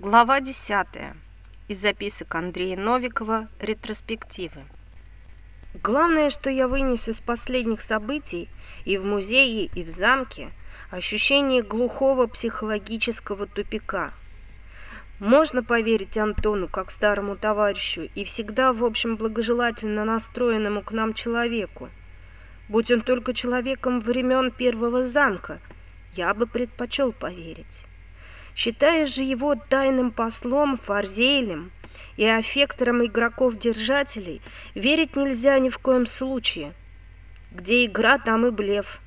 Глава 10. Из записок Андрея Новикова «Ретроспективы». Главное, что я вынес из последних событий и в музее, и в замке, ощущение глухого психологического тупика. Можно поверить Антону как старому товарищу и всегда, в общем, благожелательно настроенному к нам человеку. Будь он только человеком времен первого замка, я бы предпочел поверить. Считая же его тайным послом Фарзелем и аффектором игроков-держателей, верить нельзя ни в коем случае. Где игра, там и блеф.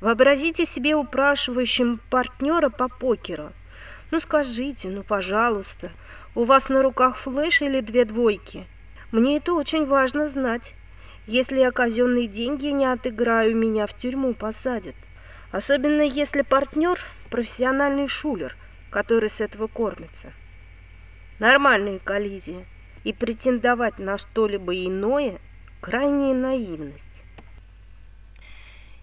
Вообразите себе упрашивающим партнера по покеру. Ну скажите, ну пожалуйста, у вас на руках флеш или две двойки? Мне это очень важно знать. Если я казенные деньги не отыграю, меня в тюрьму посадят. Особенно если партнер – профессиональный шулер – который с этого кормится. Нормальная коллизия, и претендовать на что-либо иное – крайняя наивность.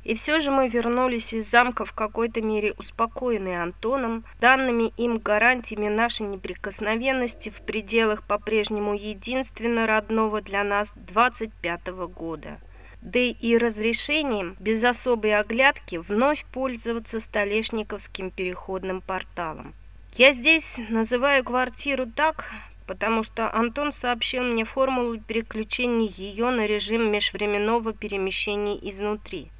И все же мы вернулись из замка в какой-то мере успокоенные Антоном, данными им гарантиями нашей неприкосновенности в пределах по-прежнему единственно родного для нас 25-го года – да и разрешением без особой оглядки вновь пользоваться столешниковским переходным порталом. Я здесь называю квартиру так, потому что Антон сообщил мне формулу переключения ее на режим межвременного перемещения изнутри.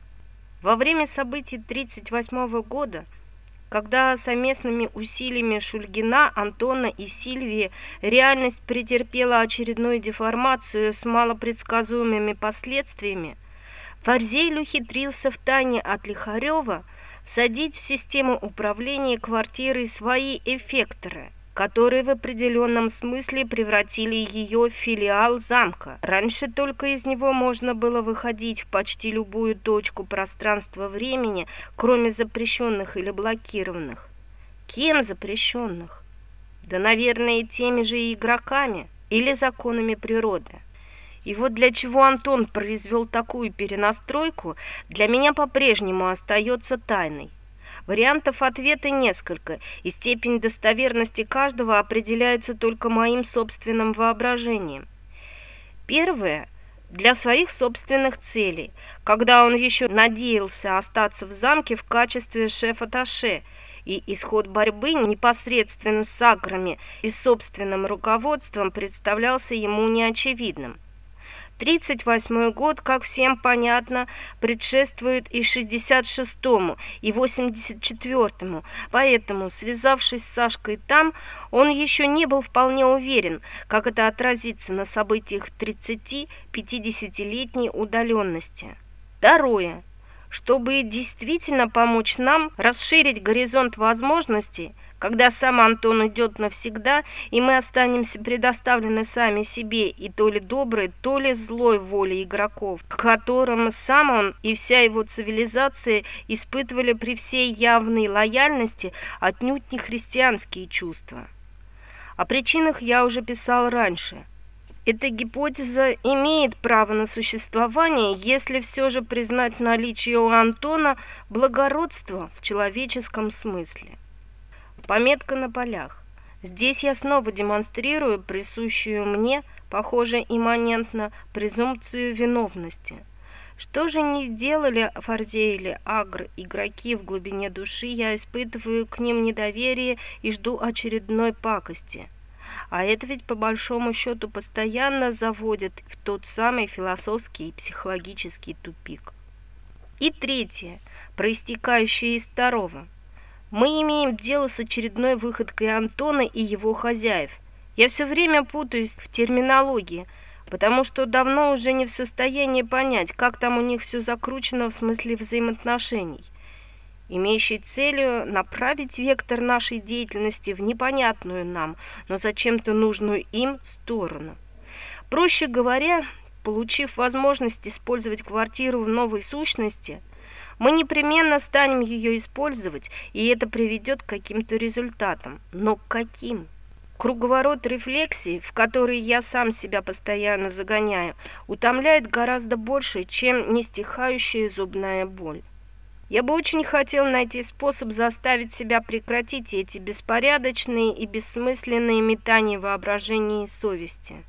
Во время событий 1938 года, когда совместными усилиями Шульгина, Антона и Сильвии реальность претерпела очередную деформацию с малопредсказуемыми последствиями, Фарзель ухитрился в тайне от Лихарева всадить в систему управления квартирой свои эффекторы, которые в определенном смысле превратили ее в филиал замка. Раньше только из него можно было выходить в почти любую точку пространства-времени, кроме запрещенных или блокированных. Кем запрещенных? Да, наверное, теми же игроками или законами природы. И вот для чего Антон произвел такую перенастройку, для меня по-прежнему остается тайной. Вариантов ответа несколько, и степень достоверности каждого определяется только моим собственным воображением. Первое – для своих собственных целей, когда он еще надеялся остаться в замке в качестве шефа-таше, и исход борьбы непосредственно с аграми и собственным руководством представлялся ему неочевидным. 38 год, как всем понятно, предшествует и 66-му, и 84-му, поэтому, связавшись с Сашкой там, он еще не был вполне уверен, как это отразится на событиях 30-50-летней удаленности. Второе. Чтобы действительно помочь нам расширить горизонт возможностей – когда сам Антон уйдет навсегда, и мы останемся предоставлены сами себе и то ли доброй, то ли злой воле игроков, к которым сам он и вся его цивилизация испытывали при всей явной лояльности отнюдь не христианские чувства. О причинах я уже писал раньше. Эта гипотеза имеет право на существование, если все же признать наличие у Антона благородства в человеческом смысле. Пометка на полях. Здесь я снова демонстрирую присущую мне, похоже, имманентно, презумпцию виновности. Что же не делали Фарзе или Агр игроки в глубине души, я испытываю к ним недоверие и жду очередной пакости. А это ведь по большому счету постоянно заводит в тот самый философский и психологический тупик. И третье, проистекающее из второго – мы имеем дело с очередной выходкой Антона и его хозяев. Я все время путаюсь в терминологии, потому что давно уже не в состоянии понять, как там у них все закручено в смысле взаимоотношений, имеющей целью направить вектор нашей деятельности в непонятную нам, но зачем-то нужную им сторону. Проще говоря, получив возможность использовать квартиру в новой сущности – мы непременно станем ее использовать, и это приведет к каким-то результатам. Но каким? Круговорот рефлексий, в который я сам себя постоянно загоняю, утомляет гораздо больше, чем нестихающая зубная боль. Я бы очень хотел найти способ заставить себя прекратить эти беспорядочные и бессмысленные метания воображения и совести.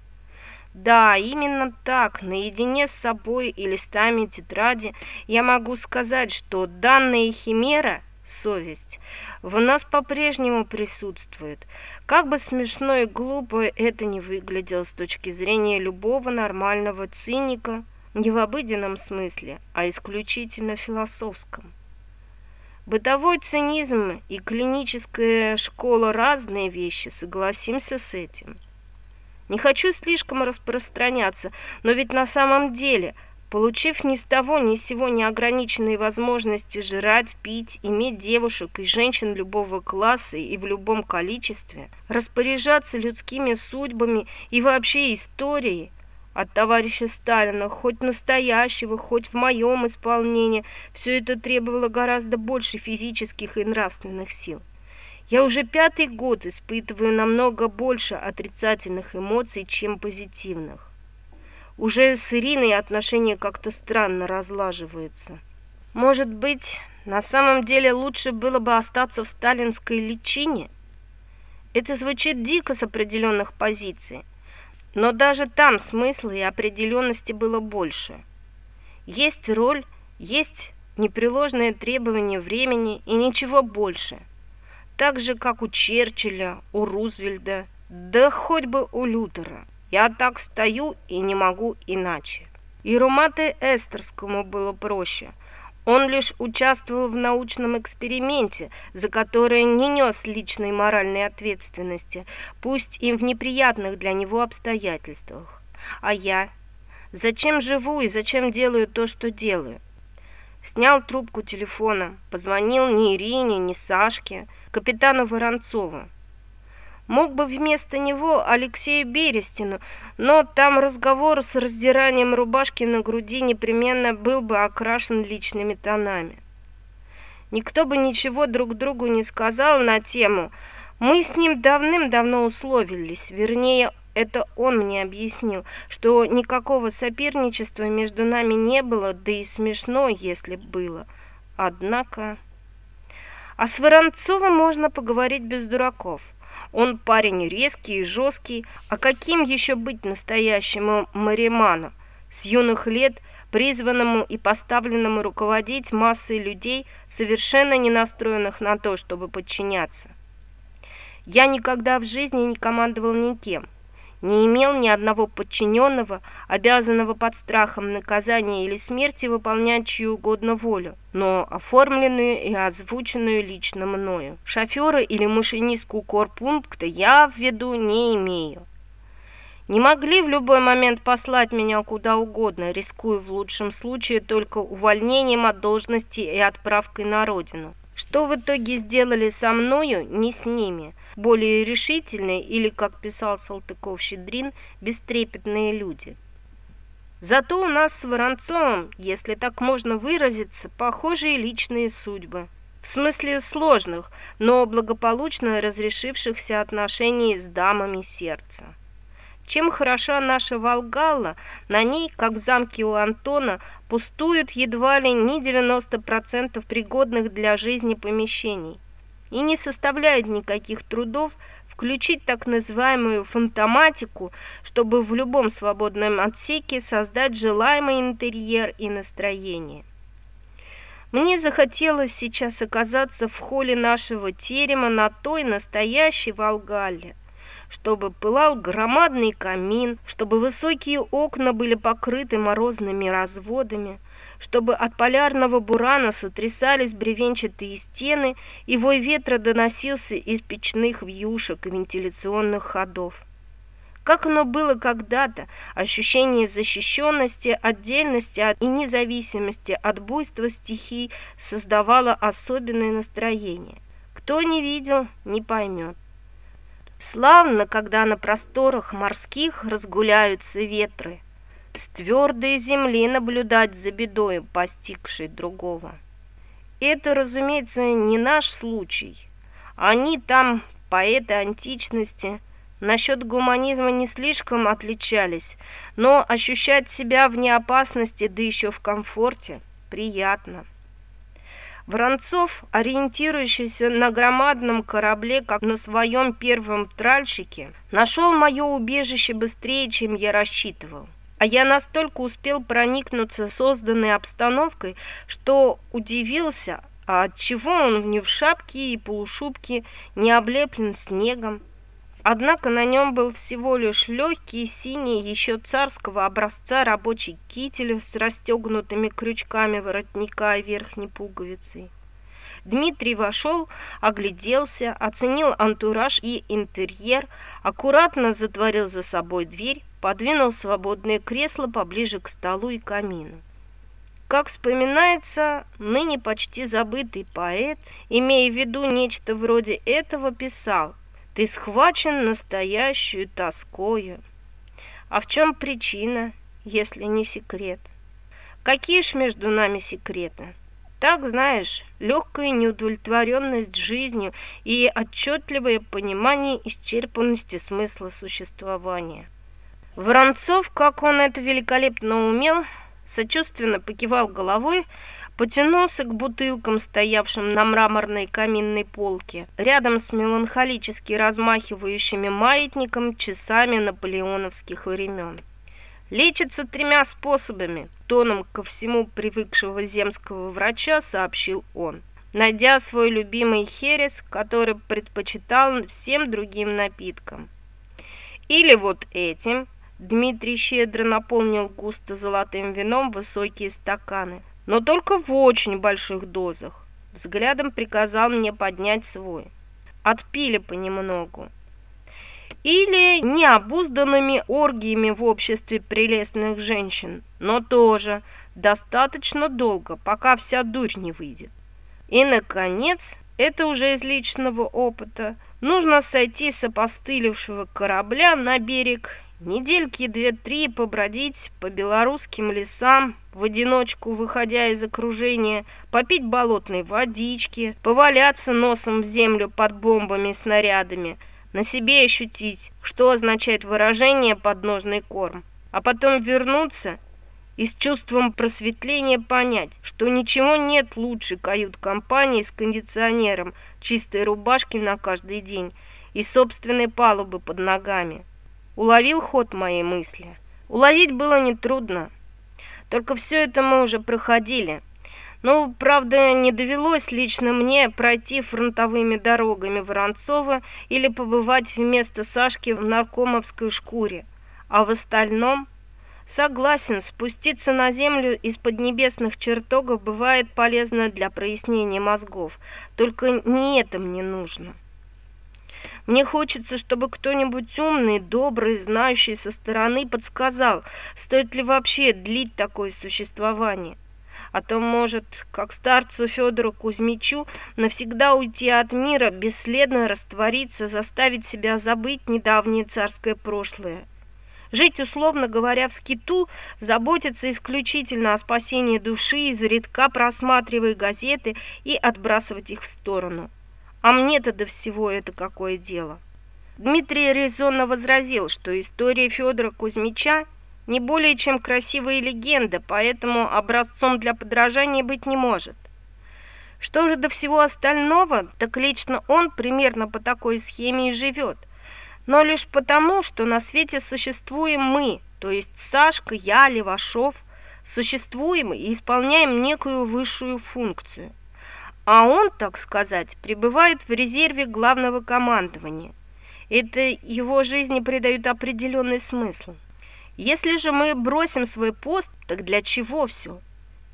Да, именно так, наедине с собой и листами тетради я могу сказать, что данная химера, совесть, в нас по-прежнему присутствует. Как бы смешно и глупо это не выглядело с точки зрения любого нормального циника – не в обыденном смысле, а исключительно философском. Бытовой цинизм и клиническая школа – разные вещи, согласимся с этим. Не хочу слишком распространяться, но ведь на самом деле, получив ни с того ни с сего неограниченные возможности жрать, пить, иметь девушек и женщин любого класса и в любом количестве, распоряжаться людскими судьбами и вообще историей – от товарища Сталина, хоть настоящего, хоть в моем исполнении, все это требовало гораздо больше физических и нравственных сил. Я уже пятый год испытываю намного больше отрицательных эмоций, чем позитивных. Уже с Ириной отношения как-то странно разлаживаются. Может быть, на самом деле лучше было бы остаться в сталинской личине? Это звучит дико с определенных позиций. Но даже там смысла и определенности было больше. Есть роль, есть непреложное требование времени и ничего больше. Так же, как у Черчилля, у Рузвельда, да хоть бы у Лютера. Я так стою и не могу иначе. И Румате Эстерскому было проще – он лишь участвовал в научном эксперименте, за который не нес личной моральной ответственности, пусть и в неприятных для него обстоятельствах. А я? Зачем живу и зачем делаю то, что делаю? Снял трубку телефона, позвонил ни Ирине, ни Сашке, капитану Воронцову. Мог бы вместо него Алексею Берестину, но там разговор с раздиранием рубашки на груди непременно был бы окрашен личными тонами. Никто бы ничего друг другу не сказал на тему. Мы с ним давным-давно условились, вернее, это он мне объяснил, что никакого соперничества между нами не было, да и смешно, если было. Однако... А с Воронцовым можно поговорить без дураков. Он парень резкий и жесткий, а каким еще быть настоящему мариману? С юных лет призванному и поставленному руководить массой людей, совершенно не настроенных на то, чтобы подчиняться. Я никогда в жизни не командовал никем не имел ни одного подчиненного, обязанного под страхом наказания или смерти выполнять чью угодно волю, но оформленную и озвученную лично мною. Шофера или машинистку корпункта я в виду не имею. Не могли в любой момент послать меня куда угодно, рискуя в лучшем случае только увольнением от должности и отправкой на родину. Что в итоге сделали со мною, не с ними – более решительные или, как писал Салтыков-Щедрин, бестрепетные люди. Зато у нас с Воронцовым, если так можно выразиться, похожие личные судьбы. В смысле сложных, но благополучно разрешившихся отношений с дамами сердца. Чем хороша наша Волгалла, на ней, как в замке у Антона, пустуют едва ли не 90% пригодных для жизни помещений и не составляет никаких трудов включить так называемую фантоматику, чтобы в любом свободном отсеке создать желаемый интерьер и настроение. Мне захотелось сейчас оказаться в холле нашего терема на той настоящей Волгале, чтобы пылал громадный камин, чтобы высокие окна были покрыты морозными разводами, чтобы от полярного бурана сотрясались бревенчатые стены, и вой ветра доносился из печных вьюшек и вентиляционных ходов. Как оно было когда-то, ощущение защищенности, отдельности и независимости от буйства стихий создавало особенное настроение. Кто не видел, не поймет. Славно, когда на просторах морских разгуляются ветры, с твердой земли наблюдать за бедой, постигшей другого. Это, разумеется, не наш случай. Они там, поэты античности, насчет гуманизма не слишком отличались, но ощущать себя вне опасности, да еще в комфорте, приятно. Воронцов, ориентирующийся на громадном корабле, как на своем первом тральщике, нашел мое убежище быстрее, чем я рассчитывал. А я настолько успел проникнуться созданной обстановкой, что удивился, а отчего он не в шапке и полушубке, не облеплен снегом. Однако на нем был всего лишь легкий синий еще царского образца рабочий китель с расстегнутыми крючками воротника и верхней пуговицей. Дмитрий вошел, огляделся, оценил антураж и интерьер, аккуратно затворил за собой дверь, подвинул свободное кресло поближе к столу и камину. Как вспоминается, ныне почти забытый поэт, имея в виду нечто вроде этого, писал «Ты схвачен настоящую тоскою». А в чем причина, если не секрет? Какие ж между нами секреты? Так, знаешь, легкая неудовлетворенность жизнью и отчетливое понимание исчерпанности смысла существования. Воронцов, как он это великолепно умел, сочувственно покивал головой, потянулся к бутылкам, стоявшим на мраморной каминной полке, рядом с меланхолически размахивающими маятником часами наполеоновских времен. Лечится тремя способами, тоном ко всему привыкшего земского врача сообщил он, найдя свой любимый херес, который предпочитал всем другим напиткам. Или вот этим, Дмитрий щедро наполнил густо золотым вином высокие стаканы, но только в очень больших дозах. Взглядом приказал мне поднять свой. Отпили понемногу. Или необузданными оргиями в обществе прелестных женщин, но тоже достаточно долго, пока вся дурь не выйдет. И, наконец, это уже из личного опыта, нужно сойти с опостылевшего корабля на берег Недельки две-три побродить по белорусским лесам, в одиночку выходя из окружения, попить болотной водички, поваляться носом в землю под бомбами и снарядами, на себе ощутить, что означает выражение «подножный корм», а потом вернуться и с чувством просветления понять, что ничего нет лучше кают-компании с кондиционером, чистой рубашки на каждый день и собственной палубы под ногами уловил ход моей мысли. Уловить было нетрудно. Только все это мы уже проходили. Но, правда, не довелось лично мне пройти фронтовыми дорогами Воронцова или побывать вместо Сашки в наркомовской шкуре. А в остальном... Согласен, спуститься на землю из-под небесных чертогов бывает полезно для прояснения мозгов. Только не это мне нужно. Мне хочется, чтобы кто-нибудь умный, добрый, знающий со стороны подсказал, стоит ли вообще длить такое существование. А то может, как старцу Федору Кузьмичу, навсегда уйти от мира, бесследно раствориться, заставить себя забыть недавнее царское прошлое. Жить, условно говоря, в скиту, заботиться исключительно о спасении души, изредка просматривая газеты и отбрасывать их в сторону. А мне-то до всего это какое дело? Дмитрий резонно возразил, что история Федора Кузьмича не более чем красивая легенда, поэтому образцом для подражания быть не может. Что же до всего остального, так лично он примерно по такой схеме и живет. Но лишь потому, что на свете существуем мы, то есть Сашка, я, Левашов, существуем и исполняем некую высшую функцию – а он, так сказать, пребывает в резерве главного командования. Это его жизни придает определенный смысл. Если же мы бросим свой пост, так для чего все?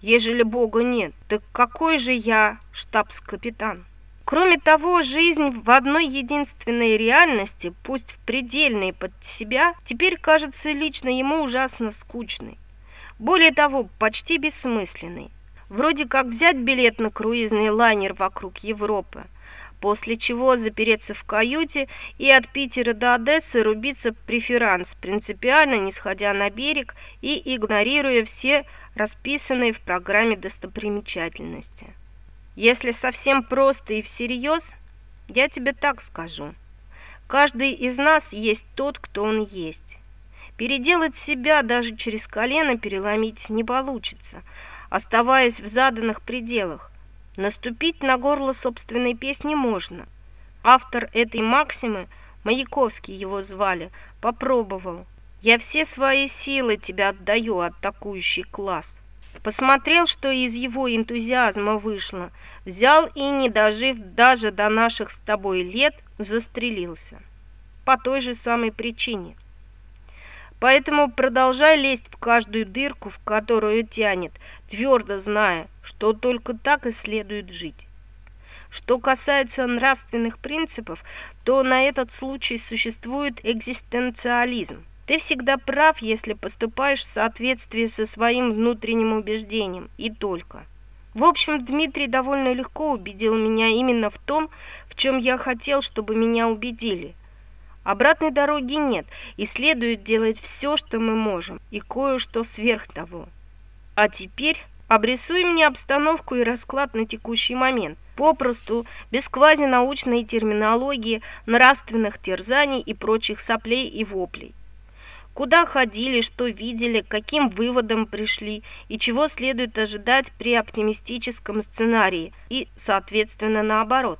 Ежели Бога нет, так какой же я штабс-капитан? Кроме того, жизнь в одной единственной реальности, пусть в предельной под себя, теперь кажется лично ему ужасно скучной. Более того, почти бессмысленной. Вроде как взять билет на круизный лайнер вокруг Европы, после чего запереться в каюте и от Питера до Одессы рубиться преферанс, принципиально не сходя на берег и игнорируя все расписанные в программе достопримечательности. Если совсем просто и всерьез, я тебе так скажу. Каждый из нас есть тот, кто он есть. Переделать себя даже через колено переломить не получится – оставаясь в заданных пределах. Наступить на горло собственной песни можно. Автор этой максимы, Маяковский его звали, попробовал. Я все свои силы тебя отдаю, атакующий класс. Посмотрел, что из его энтузиазма вышло, взял и, не дожив даже до наших с тобой лет, застрелился. По той же самой причине. Поэтому продолжай лезть в каждую дырку, в которую тянет, твердо зная, что только так и следует жить. Что касается нравственных принципов, то на этот случай существует экзистенциализм. Ты всегда прав, если поступаешь в соответствии со своим внутренним убеждением, и только. В общем, Дмитрий довольно легко убедил меня именно в том, в чем я хотел, чтобы меня убедили – Обратной дороги нет, и следует делать все, что мы можем, и кое-что сверх того. А теперь обрисуй мне обстановку и расклад на текущий момент. Попросту, без квазинаучной терминологии, нравственных терзаний и прочих соплей и воплей. Куда ходили, что видели, каким выводам пришли и чего следует ожидать при оптимистическом сценарии и, соответственно, наоборот.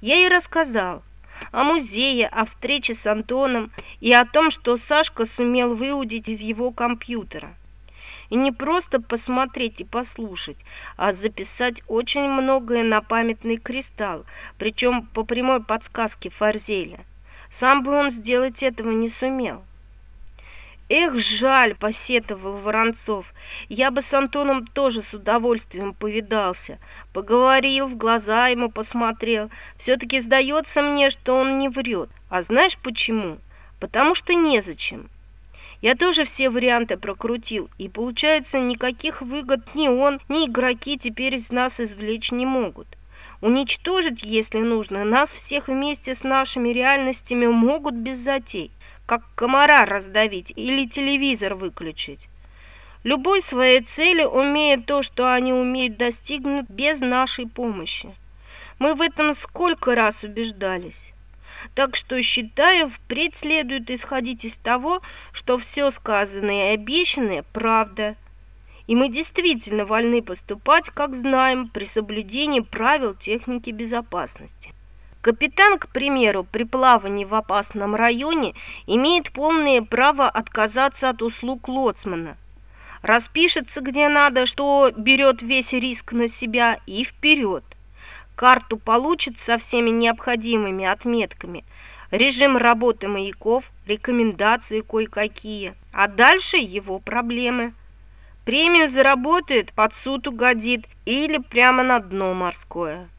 Я и рассказал, о музее, о встрече с Антоном и о том, что Сашка сумел выудить из его компьютера. И не просто посмотреть и послушать, а записать очень многое на памятный кристалл, причем по прямой подсказке Фарзеля. Сам бы он сделать этого не сумел. «Эх, жаль!» – посетовал Воронцов. «Я бы с Антоном тоже с удовольствием повидался. Поговорил, в глаза ему посмотрел. Все-таки сдается мне, что он не врет. А знаешь почему? Потому что незачем. Я тоже все варианты прокрутил, и получается, никаких выгод ни он, ни игроки теперь из нас извлечь не могут. Уничтожить, если нужно, нас всех вместе с нашими реальностями могут без затей как комара раздавить или телевизор выключить. Любой своей цели умеет то, что они умеют достигнуть без нашей помощи. Мы в этом сколько раз убеждались. Так что, считаю, впредь следует исходить из того, что все сказанное и обещанное – правда. И мы действительно вольны поступать, как знаем, при соблюдении правил техники безопасности. Капитан, к примеру, при плавании в опасном районе имеет полное право отказаться от услуг лоцмана. Распишется где надо, что берет весь риск на себя и вперед. Карту получит со всеми необходимыми отметками, режим работы маяков, рекомендации кое-какие, а дальше его проблемы. Премию заработает, под суд угодит или прямо на дно морское.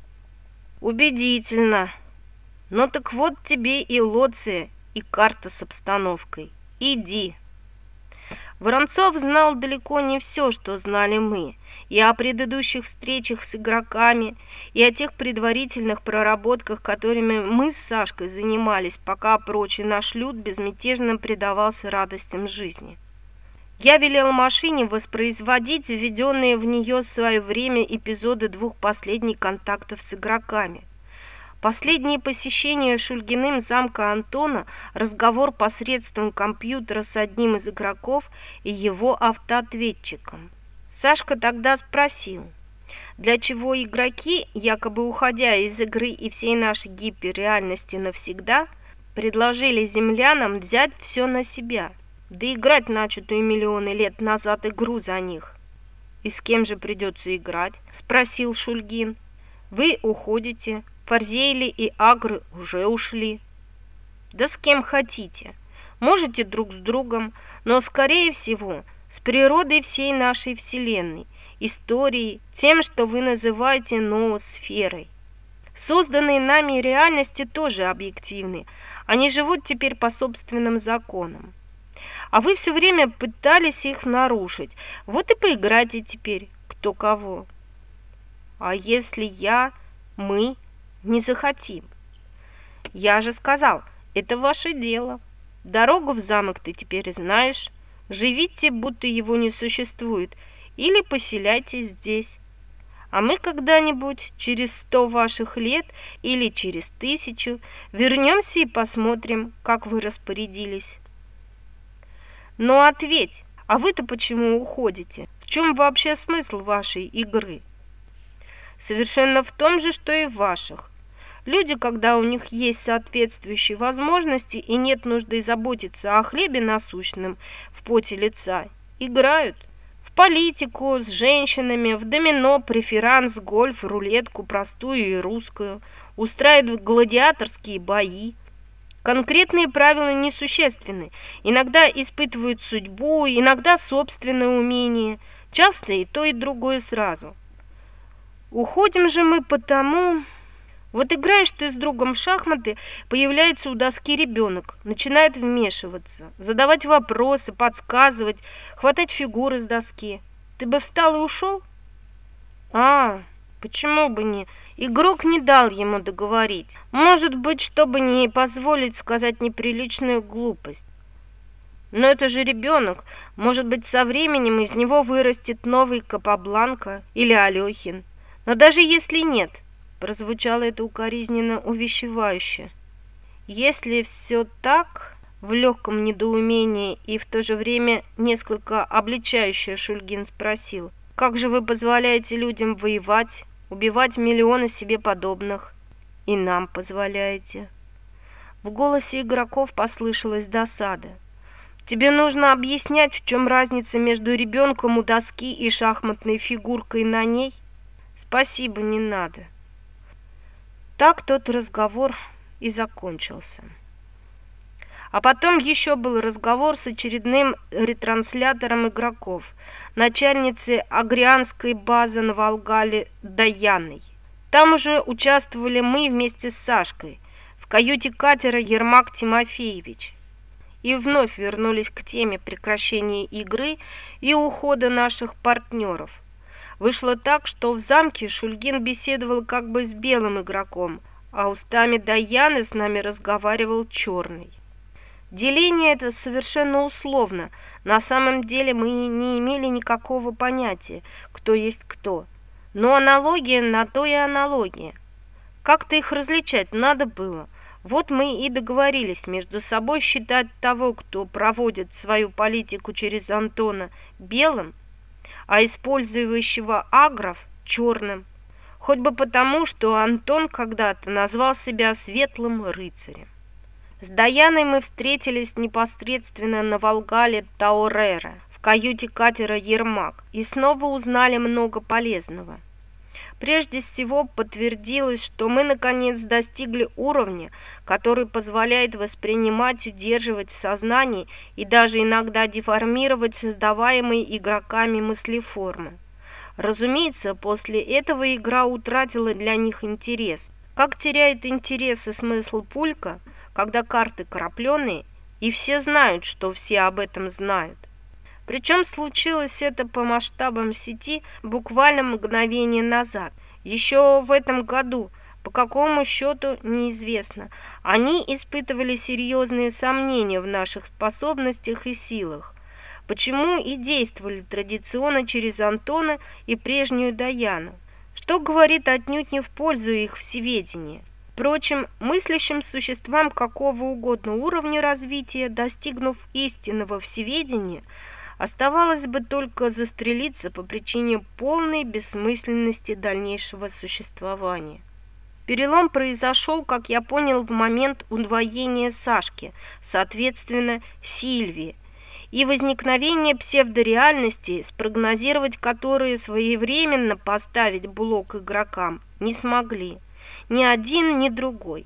Убедительно. Ну так вот тебе и Лоция, и карта с обстановкой. Иди. Воронцов знал далеко не все, что знали мы, и о предыдущих встречах с игроками, и о тех предварительных проработках, которыми мы с Сашкой занимались, пока прочий наш люд безмятежно предавался радостям жизни. Я велел машине воспроизводить введенные в нее в свое время эпизоды двух последних контактов с игроками. Последнее посещение Шульгиным замка Антона, разговор посредством компьютера с одним из игроков и его автоответчиком. Сашка тогда спросил, для чего игроки, якобы уходя из игры и всей нашей гиперреальности навсегда, предложили землянам взять все на себя – да играть начатую миллионы лет назад игру за них. «И с кем же придется играть?» – спросил Шульгин. «Вы уходите, Фарзейли и Агры уже ушли». «Да с кем хотите. Можете друг с другом, но, скорее всего, с природой всей нашей Вселенной, историей, тем, что вы называете ноосферой. Созданные нами реальности тоже объективны, они живут теперь по собственным законам. А вы все время пытались их нарушить. Вот и поиграйте теперь, кто кого. А если я, мы не захотим? Я же сказал, это ваше дело. Дорогу в замок ты теперь знаешь. Живите, будто его не существует, или поселяйтесь здесь. А мы когда-нибудь, через сто ваших лет или через тысячу, вернемся и посмотрим, как вы распорядились. Но ответь, а вы-то почему уходите? В чем вообще смысл вашей игры? совершенно в том же, что и в ваших. Люди, когда у них есть соответствующие возможности и нет нужды заботиться о хлебе насущном в поте лица, играют в политику, с женщинами, в домино, преферанс, гольф, рулетку, простую и русскую, устраивают гладиаторские бои. Конкретные правила несущественны. Иногда испытывают судьбу, иногда собственное умение, часто и то, и другое сразу. Уходим же мы потому... Вот играешь ты с другом в шахматы, появляется у доски ребенок, начинает вмешиваться, задавать вопросы, подсказывать, хватать фигуры с доски. Ты бы встал и ушел? А, почему бы не? Игрок не дал ему договорить. Может быть, чтобы не позволить сказать неприличную глупость. Но это же ребенок. Может быть, со временем из него вырастет новый Капабланка или Алехин. Но даже если нет, Прозвучало это укоризненно увещевающе. Если все так, в легком недоумении и в то же время несколько обличающе Шульгин спросил, как же вы позволяете людям воевать, убивать миллионы себе подобных? И нам позволяете. В голосе игроков послышалась досада. Тебе нужно объяснять, в чем разница между ребенком у доски и шахматной фигуркой на ней? Спасибо, не надо. Так тот разговор и закончился. А потом еще был разговор с очередным ретранслятором игроков, начальницей агрианской базы на Волгале Даяной. Там уже участвовали мы вместе с Сашкой в каюте катера Ермак Тимофеевич. И вновь вернулись к теме прекращения игры и ухода наших партнеров. Вышло так, что в замке Шульгин беседовал как бы с белым игроком, а устами Даяны с нами разговаривал черный. Деление это совершенно условно. На самом деле мы не имели никакого понятия, кто есть кто. Но аналогия на то и аналогия. Как-то их различать надо было. Вот мы и договорились между собой считать того, кто проводит свою политику через Антона, белым, а использующего агров черным. Хоть бы потому, что Антон когда-то назвал себя светлым рыцарем. С Даяной мы встретились непосредственно на Волгале Таурера, в каюте катера «Ермак», и снова узнали много полезного – Прежде всего подтвердилось, что мы наконец достигли уровня, который позволяет воспринимать, удерживать в сознании и даже иногда деформировать создаваемые игроками мыслеформы. Разумеется, после этого игра утратила для них интерес. Как теряет интерес и смысл пулька, когда карты крапленые, и все знают, что все об этом знают. Причем случилось это по масштабам сети буквально мгновение назад. Еще в этом году, по какому счету, неизвестно. Они испытывали серьезные сомнения в наших способностях и силах. Почему и действовали традиционно через Антона и прежнюю Даяну? Что говорит отнюдь не в пользу их всеведения. Впрочем, мыслящим существам какого угодно уровня развития, достигнув истинного всеведения – Оставалось бы только застрелиться по причине полной бессмысленности дальнейшего существования. Перелом произошел, как я понял, в момент удвоения Сашки, соответственно, Сильвии, и возникновение псевдореальности, спрогнозировать которые своевременно поставить блок игрокам не смогли, ни один, ни другой.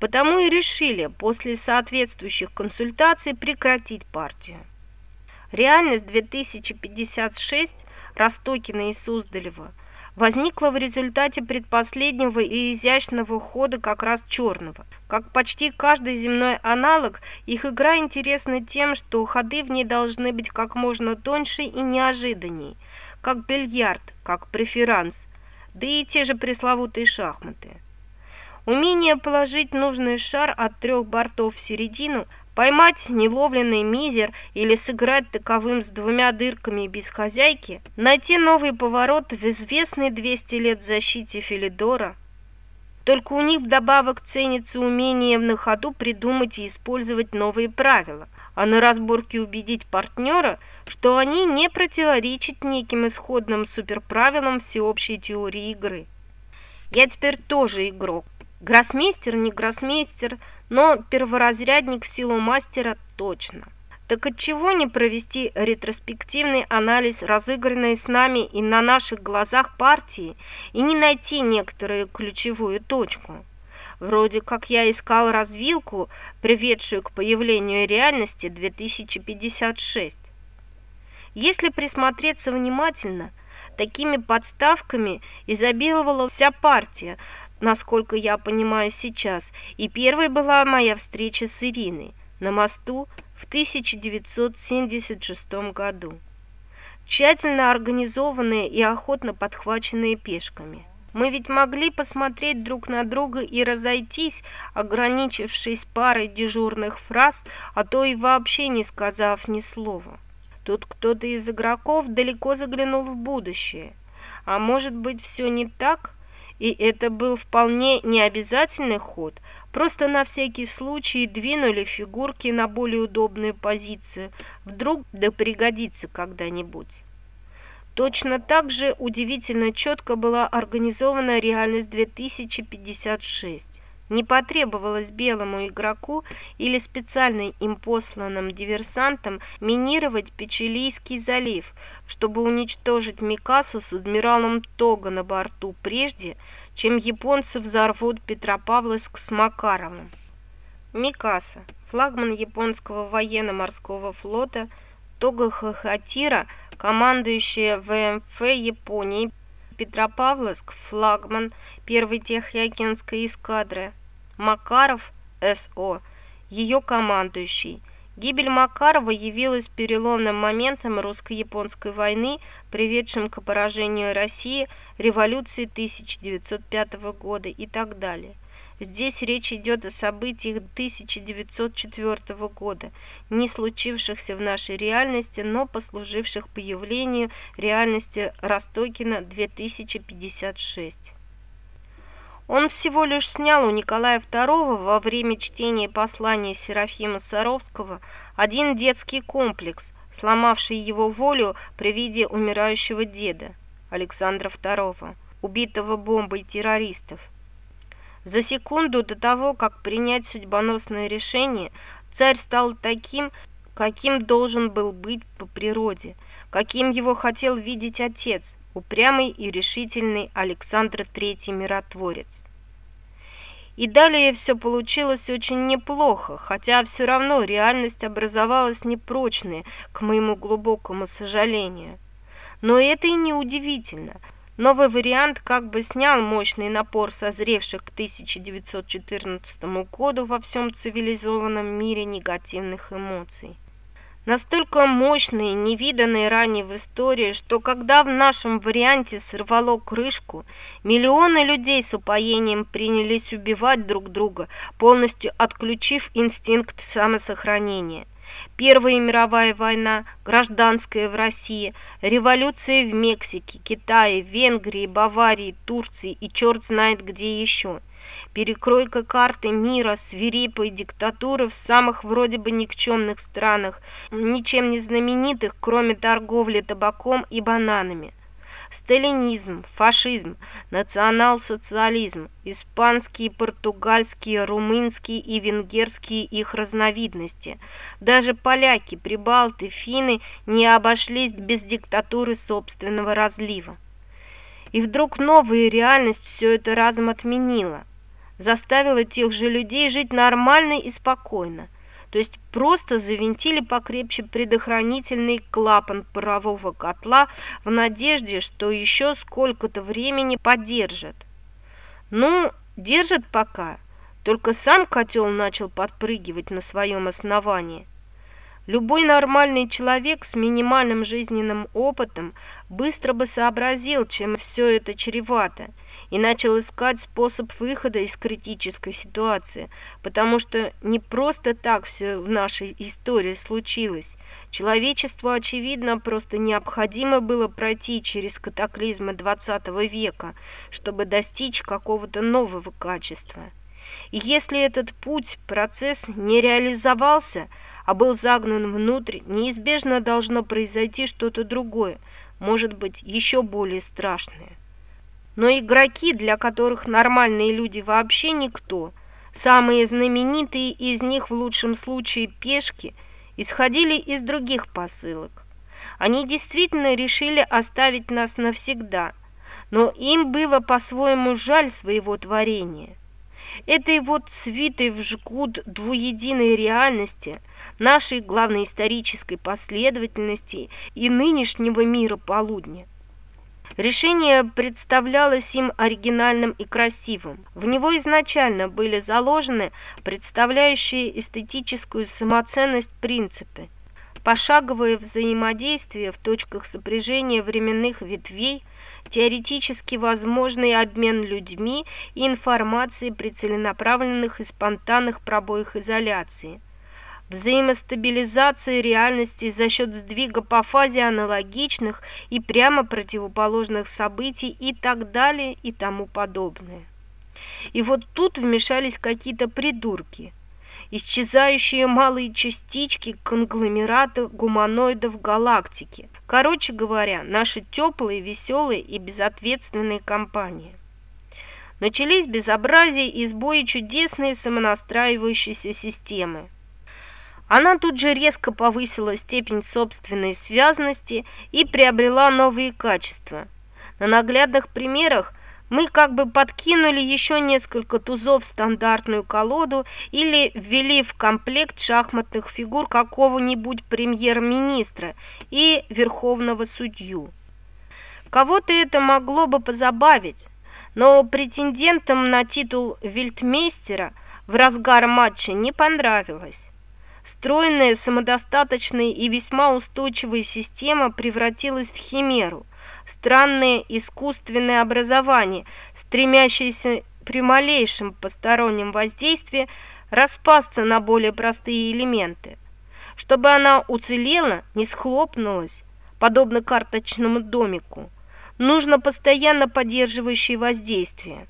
Потому и решили после соответствующих консультаций прекратить партию. Реальность 2056 Ростокина и Суздалева возникла в результате предпоследнего и изящного хода как раз черного. Как почти каждый земной аналог, их игра интересна тем, что ходы в ней должны быть как можно тоньше и неожиданней, как бильярд, как преферанс, да и те же пресловутые шахматы. Умение положить нужный шар от трех бортов в середину Поймать неловленный мизер или сыграть таковым с двумя дырками без хозяйки, найти новый поворот в известной 200 лет защите Филидора. Только у них вдобавок ценится умение на ходу придумать и использовать новые правила, а на разборке убедить партнера, что они не противоречат неким исходным суперправилам всеобщей теории игры. Я теперь тоже игрок. Гроссмейстер не гроссмейстер, но перворазрядник в силу мастера точно. Так отчего не провести ретроспективный анализ разыгранной с нами и на наших глазах партии и не найти некоторую ключевую точку? Вроде как я искал развилку, приведшую к появлению реальности 2056. Если присмотреться внимательно, такими подставками изобиловала вся партия, насколько я понимаю сейчас, и первой была моя встреча с Ириной на мосту в 1976 году. Тщательно организованные и охотно подхваченные пешками. Мы ведь могли посмотреть друг на друга и разойтись, ограничившись парой дежурных фраз, а то и вообще не сказав ни слова. Тут кто-то из игроков далеко заглянул в будущее. А может быть, все не так? И это был вполне необязательный ход, Просто на всякий случай двинули фигурки на более удобную позицию. Вдруг да пригодится когда-нибудь. Точно так же удивительно четко была организована реальность 2056. Не потребовалось белому игроку или специально им посланным диверсантам минировать Печилийский залив, чтобы уничтожить Микасу с адмиралом Тога на борту прежде, чем японцы взорвут Петропавловск с Макаровым. Микаса, флагман японского военно-морского флота, Тога Хахатира, командующая ВМФ Японии, Петропавловск, флагман первой Тихоокеанской эскадры, Макаров, СО, ее командующий, Гибель Макарова явилась переломным моментом русско-японской войны, приведшим к поражению России, революции 1905 года и так далее. Здесь речь идет о событиях 1904 года, не случившихся в нашей реальности, но послуживших появлению реальности Ростокина 2056. Он всего лишь снял у Николая II во время чтения послания Серафима Саровского один детский комплекс, сломавший его волю при виде умирающего деда Александра II, убитого бомбой террористов. За секунду до того, как принять судьбоносное решение, царь стал таким, каким должен был быть по природе, каким его хотел видеть отец, упрямый и решительный Александр III миротворец. И далее все получилось очень неплохо, хотя все равно реальность образовалась непрочной, к моему глубокому сожалению. Но это и не удивительно. Новый вариант как бы снял мощный напор созревших к 1914 году во всем цивилизованном мире негативных эмоций настолько мощные, невиданные ранее в истории, что когда в нашем варианте сорвало крышку, миллионы людей с упоением принялись убивать друг друга, полностью отключив инстинкт самосохранения. Первая мировая война, гражданская в России, революция в Мексике, Китае, Венгрии, Баварии, Турции и черт знает где еще – перекройка карты мира, свирепой диктатуры в самых вроде бы никчемных странах, ничем не знаменитых, кроме торговли табаком и бананами. Сталинизм, фашизм, национал-социализм, испанские, португальские, румынские и венгерские их разновидности. Даже поляки, прибалты, финны не обошлись без диктатуры собственного разлива. И вдруг новая реальность все это разом отменила заставила тех же людей жить нормально и спокойно. То есть просто завинтили покрепче предохранительный клапан парового котла в надежде, что еще сколько-то времени поддержит. Ну, держит пока, только сам котел начал подпрыгивать на своем основании. Любой нормальный человек с минимальным жизненным опытом быстро бы сообразил, чем все это чревато, и начал искать способ выхода из критической ситуации, потому что не просто так все в нашей истории случилось. Человечеству, очевидно, просто необходимо было пройти через катаклизмы XX века, чтобы достичь какого-то нового качества. И если этот путь, процесс не реализовался, а был загнан внутрь, неизбежно должно произойти что-то другое, может быть, еще более страшное. Но игроки, для которых нормальные люди вообще никто, самые знаменитые из них в лучшем случае пешки, исходили из других посылок. Они действительно решили оставить нас навсегда, но им было по-своему жаль своего творения. Этой вот свитой в жгут двуединой реальности, нашей главной исторической последовательности и нынешнего мира полудня. Решение представлялось им оригинальным и красивым. В него изначально были заложены представляющие эстетическую самоценность принципы. Пошаговое взаимодействие в точках сопряжения временных ветвей, теоретически возможный обмен людьми и информацией при целенаправленных и спонтанных пробоях изоляции – взаимостабилизации реальности за счет сдвига по фазе аналогичных и прямо противоположных событий и так далее и тому подобное. И вот тут вмешались какие-то придурки, исчезающие малые частички конгломерата гуманоидов галактики. Короче говоря, наши теплые, веселые и безответственные компании. Начались безобразия и сбои чудесной самонастраивающейся системы. Она тут же резко повысила степень собственной связности и приобрела новые качества. На наглядных примерах мы как бы подкинули еще несколько тузов в стандартную колоду или ввели в комплект шахматных фигур какого-нибудь премьер-министра и верховного судью. Кого-то это могло бы позабавить, но претендентам на титул вильтмейстера в разгар матча не понравилось. Стройная, самодостаточная и весьма устойчивая система превратилась в химеру, странное искусственное образование, стремящееся при малейшем постороннем воздействии распасться на более простые элементы. Чтобы она уцелела, не схлопнулась, подобно карточному домику, нужно постоянно поддерживающее воздействие.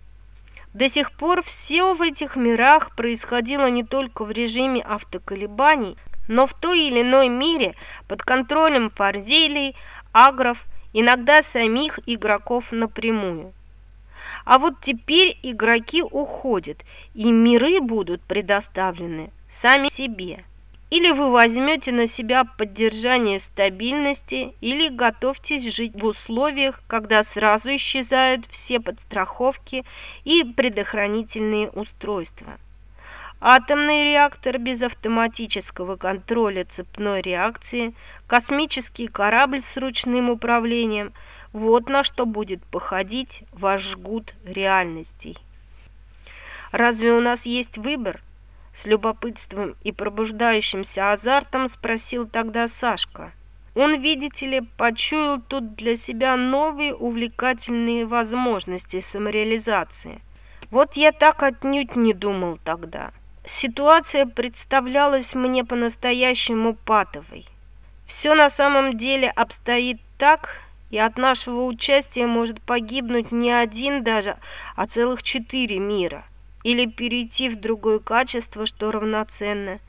До сих пор все в этих мирах происходило не только в режиме автоколебаний, но в той или иной мере под контролем фарзелей, агров, иногда самих игроков напрямую. А вот теперь игроки уходят, и миры будут предоставлены сами себе. Или вы возьмете на себя поддержание стабильности, или готовьтесь жить в условиях, когда сразу исчезают все подстраховки и предохранительные устройства. Атомный реактор без автоматического контроля цепной реакции, космический корабль с ручным управлением – вот на что будет походить ваш жгут реальностей. Разве у нас есть выбор? С любопытством и пробуждающимся азартом спросил тогда Сашка. Он, видите ли, почуял тут для себя новые увлекательные возможности самореализации. Вот я так отнюдь не думал тогда. Ситуация представлялась мне по-настоящему патовой. Все на самом деле обстоит так, и от нашего участия может погибнуть не один даже, а целых четыре мира или перейти в другое качество, что равноценно.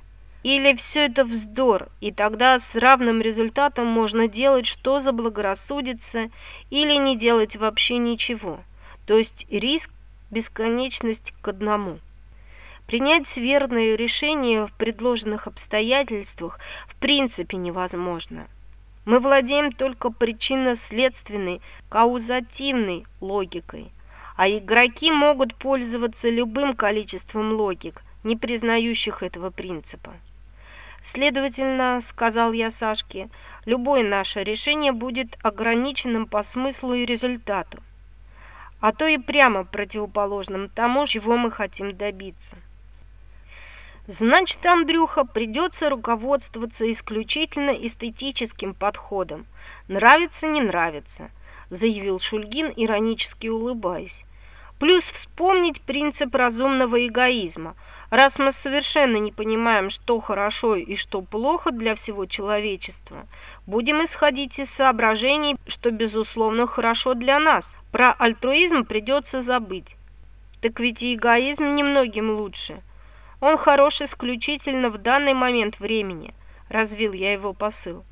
Или все это вздор, и тогда с равным результатом можно делать, что заблагорассудится, или не делать вообще ничего. То есть риск – бесконечность к одному. Принять верное решение в предложенных обстоятельствах в принципе невозможно. Мы владеем только причинно-следственной, каузативной логикой – а игроки могут пользоваться любым количеством логик, не признающих этого принципа. Следовательно, сказал я Сашке, любое наше решение будет ограниченным по смыслу и результату, а то и прямо противоположным тому, чего мы хотим добиться. Значит, Андрюха, придется руководствоваться исключительно эстетическим подходом. Нравится, не нравится, заявил Шульгин, иронически улыбаясь. Плюс вспомнить принцип разумного эгоизма. Раз мы совершенно не понимаем, что хорошо и что плохо для всего человечества, будем исходить из соображений, что безусловно хорошо для нас. Про альтруизм придется забыть. Так ведь и эгоизм немногим лучше. Он хорош исключительно в данный момент времени, развил я его посыл.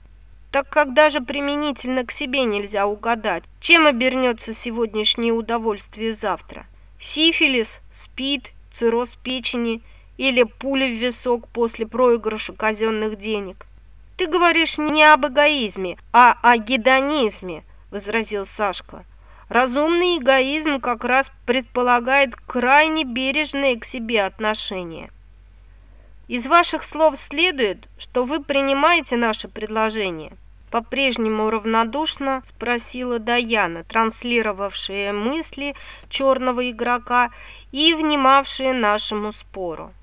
Так когда же применительно к себе нельзя угадать, чем обернется сегодняшнее удовольствие завтра? Сифилис, спид, цирроз печени или пуля в висок после проигрыша казенных денег? Ты говоришь не об эгоизме, а о гедонизме, возразил Сашка. Разумный эгоизм как раз предполагает крайне бережное к себе отношение. Из ваших слов следует, что вы принимаете наше предложение. По-прежнему равнодушно спросила Даяна, транслировавшая мысли черного игрока и внимавшая нашему спору.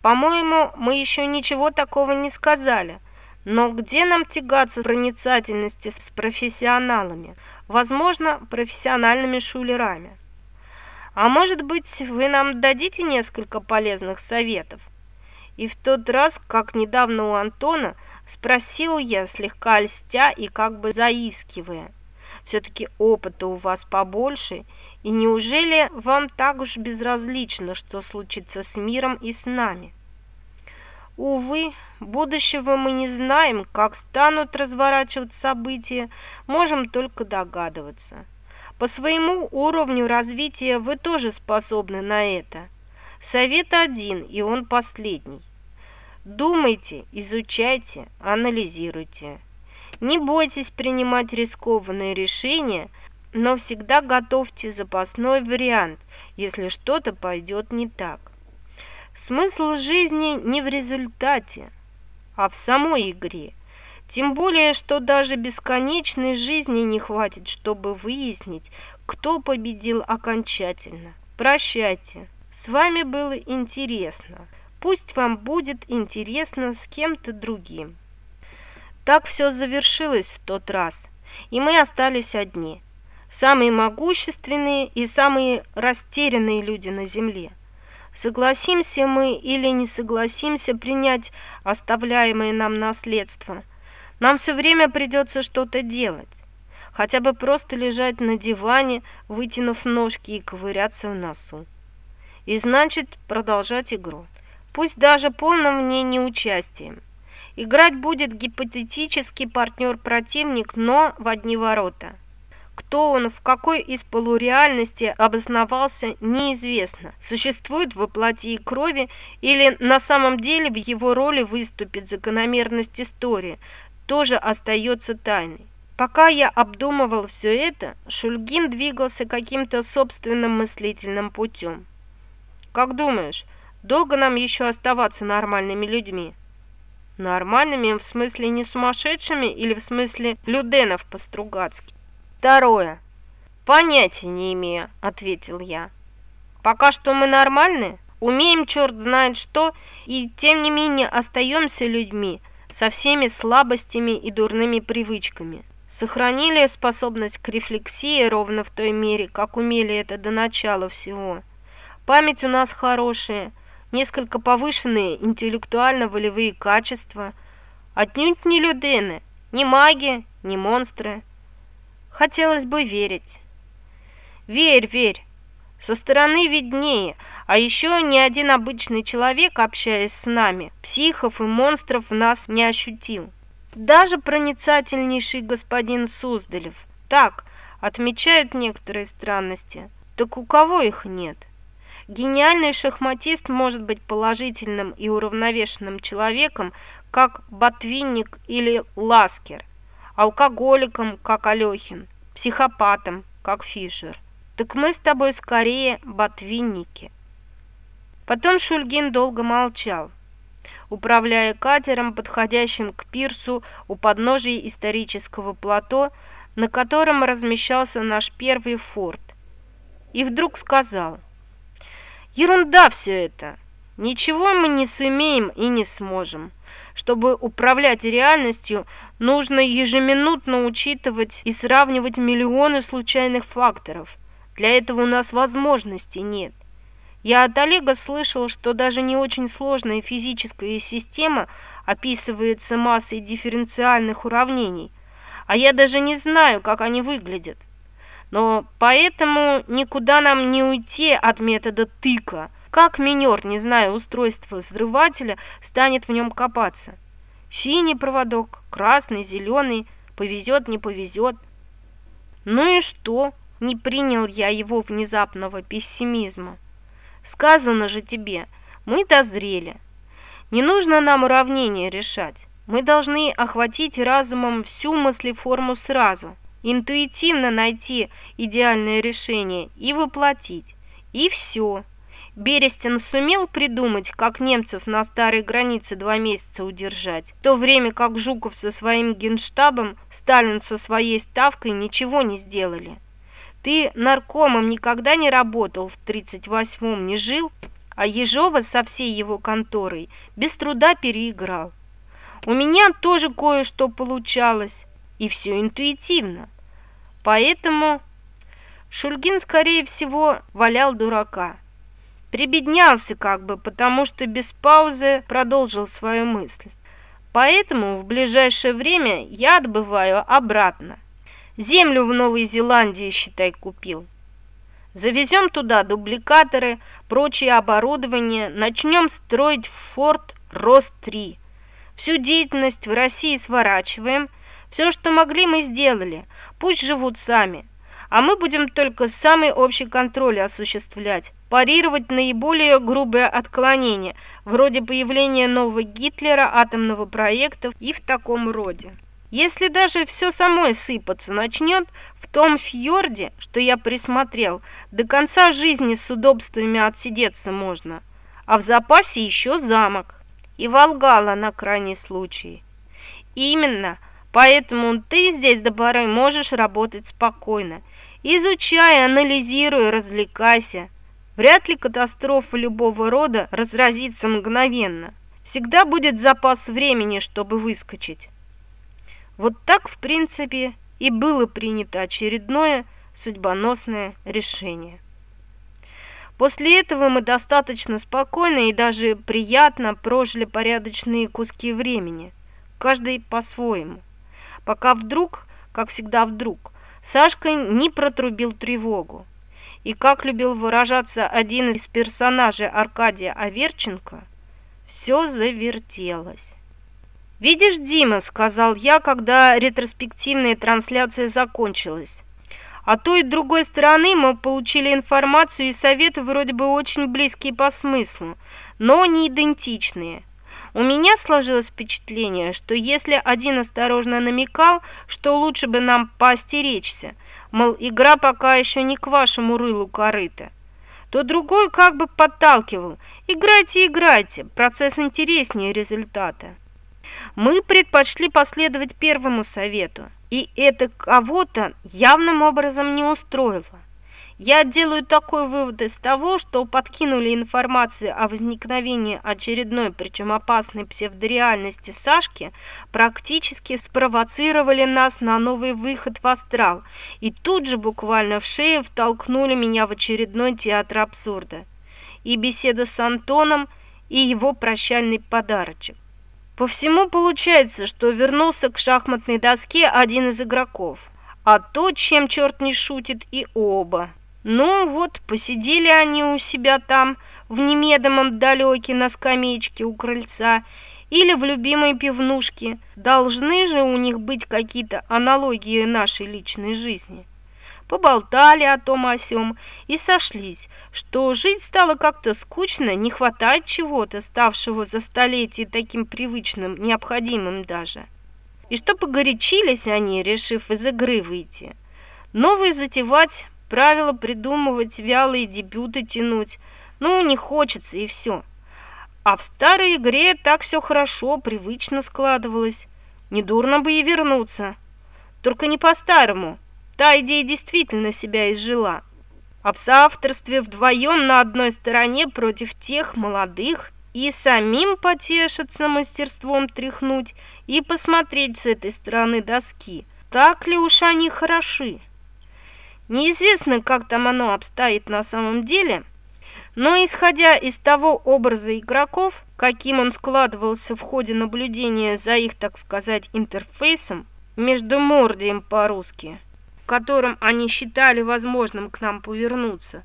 По-моему, мы еще ничего такого не сказали. Но где нам тягаться проницательности с профессионалами? Возможно, профессиональными шулерами. А может быть, вы нам дадите несколько полезных советов? И в тот раз, как недавно у Антона, спросил я, слегка льстя и как бы заискивая. Все-таки опыта у вас побольше, и неужели вам так уж безразлично, что случится с миром и с нами? Увы, будущего мы не знаем, как станут разворачиваться события, можем только догадываться. По своему уровню развития вы тоже способны на это. Совет один, и он последний. Думайте, изучайте, анализируйте. Не бойтесь принимать рискованные решения, но всегда готовьте запасной вариант, если что-то пойдет не так. Смысл жизни не в результате, а в самой игре. Тем более, что даже бесконечной жизни не хватит, чтобы выяснить, кто победил окончательно. Прощайте. С вами было интересно. Пусть вам будет интересно с кем-то другим. Так все завершилось в тот раз, и мы остались одни. Самые могущественные и самые растерянные люди на земле. Согласимся мы или не согласимся принять оставляемое нам наследство, нам все время придется что-то делать. Хотя бы просто лежать на диване, вытянув ножки и ковыряться в носу. И значит продолжать игру. Пусть даже полным в ней неучастием. Играть будет гипотетический партнер-противник, но в одни ворота. Кто он, в какой из полуреальности обосновался, неизвестно. Существует в плоти и крови или на самом деле в его роли выступит закономерность истории, тоже остается тайной. Пока я обдумывал все это, Шульгин двигался каким-то собственным мыслительным путем. «Как думаешь, долго нам еще оставаться нормальными людьми?» «Нормальными в смысле не сумасшедшими или в смысле люденов по-стругацки?» Второе. Понятия не имею, ответил я. Пока что мы нормальны, умеем черт знает что, и тем не менее остаемся людьми со всеми слабостями и дурными привычками. Сохранили способность к рефлексии ровно в той мере, как умели это до начала всего. Память у нас хорошая, несколько повышенные интеллектуально-волевые качества. Отнюдь не людены, ни маги, ни монстры. Хотелось бы верить. Верь, верь. Со стороны виднее, а еще ни один обычный человек, общаясь с нами, психов и монстров нас не ощутил. Даже проницательнейший господин Суздалев. Так, отмечают некоторые странности. Так у кого их нет? Гениальный шахматист может быть положительным и уравновешенным человеком, как Ботвинник или Ласкер, алкоголиком, как Алехин, психопатом, как Фишер. Так мы с тобой скорее ботвинники. Потом Шульгин долго молчал, управляя катером, подходящим к пирсу у подножия исторического плато, на котором размещался наш первый форт. И вдруг сказал, «Ерунда все это! Ничего мы не сумеем и не сможем. Чтобы управлять реальностью, нужно ежеминутно учитывать и сравнивать миллионы случайных факторов. Для этого у нас возможностей нет. Я от Олега слышал, что даже не очень сложная физическая система описывается массой дифференциальных уравнений, а я даже не знаю, как они выглядят. Но поэтому никуда нам не уйти от метода тыка. Как минер, не зная устройства взрывателя, станет в нем копаться? Синий проводок, красный, зеленый, повезет, не повезет. Ну и что? Не принял я его внезапного пессимизма. Сказано же тебе, мы дозрели. Не нужно нам уравнение решать. Мы должны охватить разумом всю мыслеформу сразу, интуитивно найти идеальное решение и воплотить. И все. Берестин сумел придумать, как немцев на старой границе два месяца удержать, в то время как Жуков со своим генштабом, Сталин со своей ставкой ничего не сделали. Ты наркомом никогда не работал, в 38-м не жил, а Ежова со всей его конторой без труда переиграл. У меня тоже кое-что получалось, и все интуитивно. Поэтому Шульгин, скорее всего, валял дурака. Прибеднялся как бы, потому что без паузы продолжил свою мысль. Поэтому в ближайшее время я отбываю обратно. Землю в Новой Зеландии, считай, купил. Завезем туда дубликаторы, прочее оборудование, начнем строить форт Рост-3. Всю деятельность в России сворачиваем, все, что могли, мы сделали, пусть живут сами а мы будем только самый общий контроль осуществлять, парировать наиболее грубые отклонения, вроде появления нового Гитлера, атомного проекта и в таком роде. Если даже все самой сыпаться начнет, в том фьорде, что я присмотрел, до конца жизни с удобствами отсидеться можно, а в запасе еще замок и Волгала на крайний случай. Именно, поэтому ты здесь до поры можешь работать спокойно, Изучай, анализируй, развлекайся. Вряд ли катастрофа любого рода разразится мгновенно. Всегда будет запас времени, чтобы выскочить. Вот так, в принципе, и было принято очередное судьбоносное решение. После этого мы достаточно спокойно и даже приятно прожили порядочные куски времени, каждый по-своему, пока вдруг, как всегда вдруг, Сашка не протрубил тревогу. И как любил выражаться один из персонажей Аркадия Аверченко, все завертелось. «Видишь, Дима», — сказал я, когда ретроспективная трансляция закончилась. А той и другой стороны мы получили информацию и советы вроде бы очень близкие по смыслу, но не идентичные. У меня сложилось впечатление, что если один осторожно намекал, что лучше бы нам поостеречься, мол, игра пока еще не к вашему рылу корыта, то другой как бы подталкивал «играйте, играйте, процесс интереснее результата». Мы предпочли последовать первому совету, и это кого-то явным образом не устроило. Я делаю такой вывод из того, что подкинули информацию о возникновении очередной, причем опасной псевдореальности Сашки, практически спровоцировали нас на новый выход в астрал и тут же буквально в шею втолкнули меня в очередной театр абсурда. И беседа с Антоном, и его прощальный подарочек. По всему получается, что вернулся к шахматной доске один из игроков, а то, чем черт не шутит, и оба. Ну вот, посидели они у себя там, в немедомом далеке на скамеечке у крыльца или в любимой пивнушке. Должны же у них быть какие-то аналогии нашей личной жизни. Поболтали о том о сём и сошлись, что жить стало как-то скучно, не хватает чего-то, ставшего за столетие таким привычным, необходимым даже. И что погорячились они, решив из игры выйти. Новый затевать Правила придумывать, вялые дебюты тянуть. Ну, не хочется, и все. А в старой игре так все хорошо, привычно складывалось. Недурно бы и вернуться. Только не по-старому. Та идея действительно себя изжила. А в соавторстве вдвоем на одной стороне против тех молодых и самим потешиться мастерством тряхнуть и посмотреть с этой стороны доски, так ли уж они хороши. Неизвестно, как там оно обстоит на самом деле, но исходя из того образа игроков, каким он складывался в ходе наблюдения за их, так сказать, интерфейсом, между мордием по-русски, котором они считали возможным к нам повернуться,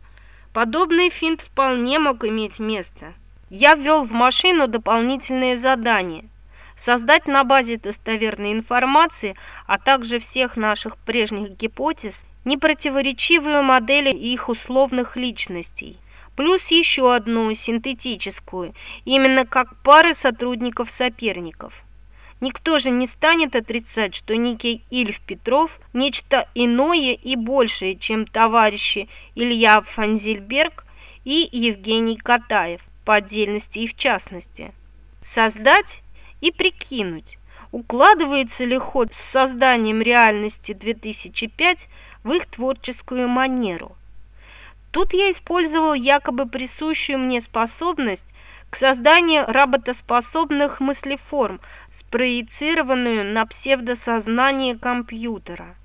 подобный финт вполне мог иметь место. Я ввел в машину дополнительные задания – создать на базе достоверной информации, а также всех наших прежних гипотез, непротиворечивую модель их условных личностей, плюс еще одну синтетическую, именно как пары сотрудников-соперников. Никто же не станет отрицать, что некий Ильф Петров – нечто иное и большее, чем товарищи Илья Фанзельберг и Евгений Катаев, по отдельности и в частности. Создать и прикинуть, укладывается ли ход с созданием реальности 2005 в их творческую манеру. Тут я использовал якобы присущую мне способность к созданию работоспособных мыслеформ, спроецированную на псевдосознание компьютера.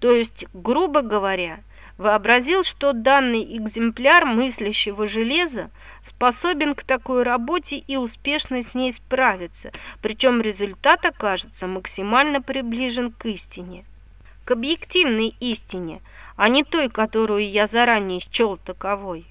То есть, грубо говоря, вообразил, что данный экземпляр мыслящего железа способен к такой работе и успешно с ней справиться, причем результат окажется максимально приближен к истине объективной истине, а не той, которую я заранее счел таковой.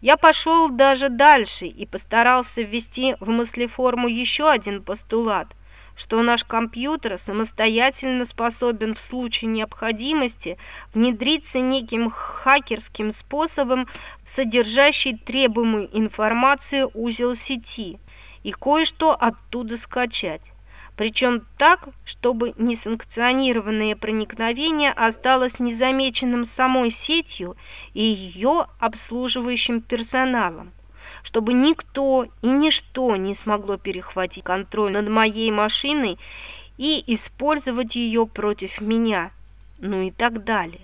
Я пошел даже дальше и постарался ввести в мыслеформу еще один постулат, что наш компьютер самостоятельно способен в случае необходимости внедриться неким хакерским способом в содержащий требуемую информацию узел сети и кое-что оттуда скачать причем так, чтобы несанкционированное проникновение осталось незамеченным самой сетью и ее обслуживающим персоналом, чтобы никто и ничто не смогло перехватить контроль над моей машиной и использовать ее против меня, ну и так далее.